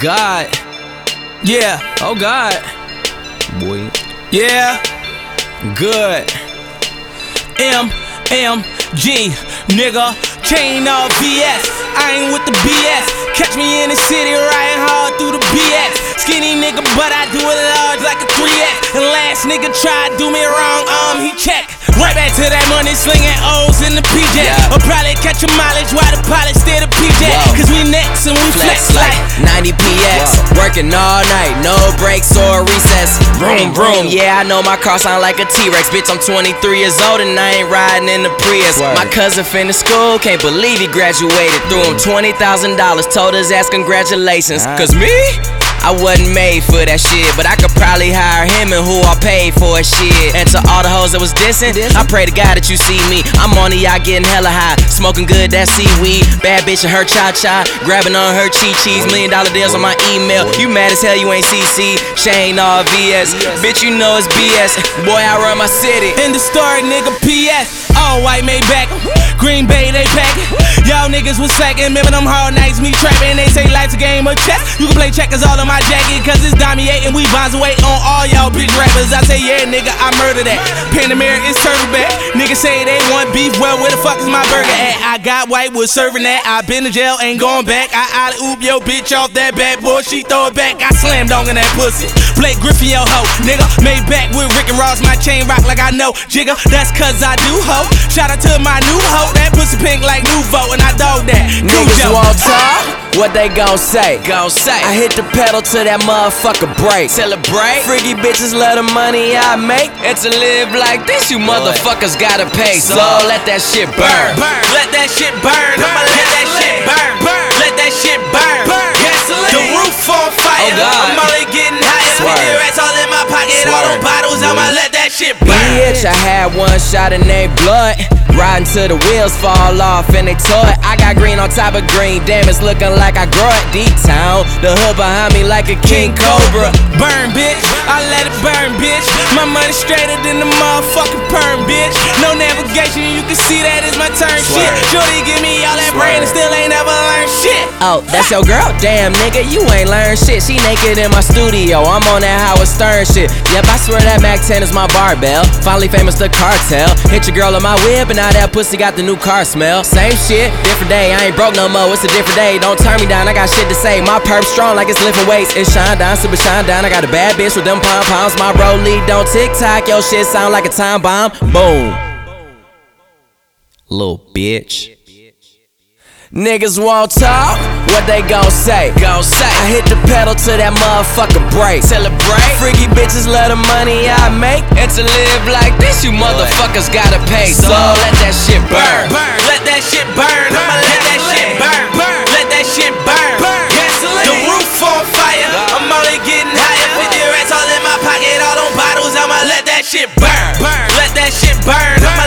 God. Yeah. Oh God. Boy. Yeah. Good. M M G nigga. Chain of BS. I ain't with the BS. Catch me in the city nigga, but I do it large like a 3X. And last nigga tried do me wrong, um, he check. Right back to that money slinging O's in the PJ. Yeah. Or probably catch a mileage while the pilot steer the PJ. Whoa. Cause we next and we flex, Flex like. like 90 PX. Working all night, no breaks or recess. Vroom, vroom. Yeah, I know my car sound like a T Rex. Bitch, I'm 23 years old and I ain't riding in the Prius. Word. My cousin finished school, can't believe he graduated. Threw him $20,000, told his ass congratulations. Cause me? I wasn't made for that shit, but I could probably hire him and who I paid for shit. And to all the hoes that was dissing, I pray to God that you see me. I'm on the yacht getting hella high, smoking good that seaweed. Bad bitch and her cha cha, grabbing on her chi chis. Million dollar deals on my email. You mad as hell, you ain't CC. Shane all VS. Bitch, you know it's BS. Boy, I run my city. In the story, nigga, PS. All white made back. Green Bay, they pack it. Y'all niggas was slacking. Remember them hard nights, me trapping. They say life's a game of chess. You can play checkers all on my jacket, cause it's Damier and we bonds away on all y'all bitch rappers. I say, yeah, nigga, I murder that. Panamera is turtleback. Niggas say they want beef. Well, where the fuck is my burger at? I got white, was serving that. I been to jail, ain't going back. I out oop yo bitch off that bad boy. She throw it back. I slam dunk in that pussy. Blake Griffin, yo ho. Nigga, made back with Rick and Ross. My chain rock like I know. Jigga, that's cause I do ho. Shout out to my new hoe. That pussy pink like Nuvo, and I dog that. Niggas won't talk. What they gon' say? Gon' say. I hit the pedal to that motherfucker break. Celebrate. Freaky bitches love the money I make. And to live like this, you motherfuckers gotta pay. So let that shit burn. burn. Let that shit burn. I'ma let that shit burn. burn. Let that shit burn. burn. Gasoline. The roof on fire. Oh, God. I'm only getting higher. Racks all in my pocket. All them Swerve. bottles. I'ma let that shit burn. Bitch, I had one shot and they blood. Riding till the wheels fall off and they tore it. I got green on top of green. Damn, it's looking like I grow it deep town. The hood behind me like a king cobra. Burn, bitch. I let it burn, bitch. My money straighter than the motherfucking perm, bitch. No navigation, you can see that is my turn shit. Shorty give me all that brain and still ain't never learned. Oh, that's your girl? Damn, nigga, you ain't learned shit. She naked in my studio. I'm on that Howard Stern shit. Yep, I swear that Mac 10 is my barbell. Finally famous the cartel. Hit your girl on my whip, and now that pussy got the new car smell. Same shit, different day. I ain't broke no more. It's a different day. Don't turn me down. I got shit to say. My perp strong like it's lifting weights. It shine down, super shine down. I got a bad bitch with them pom poms. My rollie don't tick tock. Yo, shit sound like a time bomb. Boom. Little bitch. Niggas won't talk, what they gon' say? Gon' say. I hit the pedal to that motherfucker break. Celebrate. Freaky bitches love the money I make. And to live like this, you motherfuckers gotta pay. So let that shit burn. Burn. Let that shit burn. I'ma let that shit burn. burn. Let that shit burn. burn. Gasoline. The roof on fire. I'm only getting higher. 50 racks all in my pocket. All them bottles. I'ma let that shit burn. burn. Let that shit burn.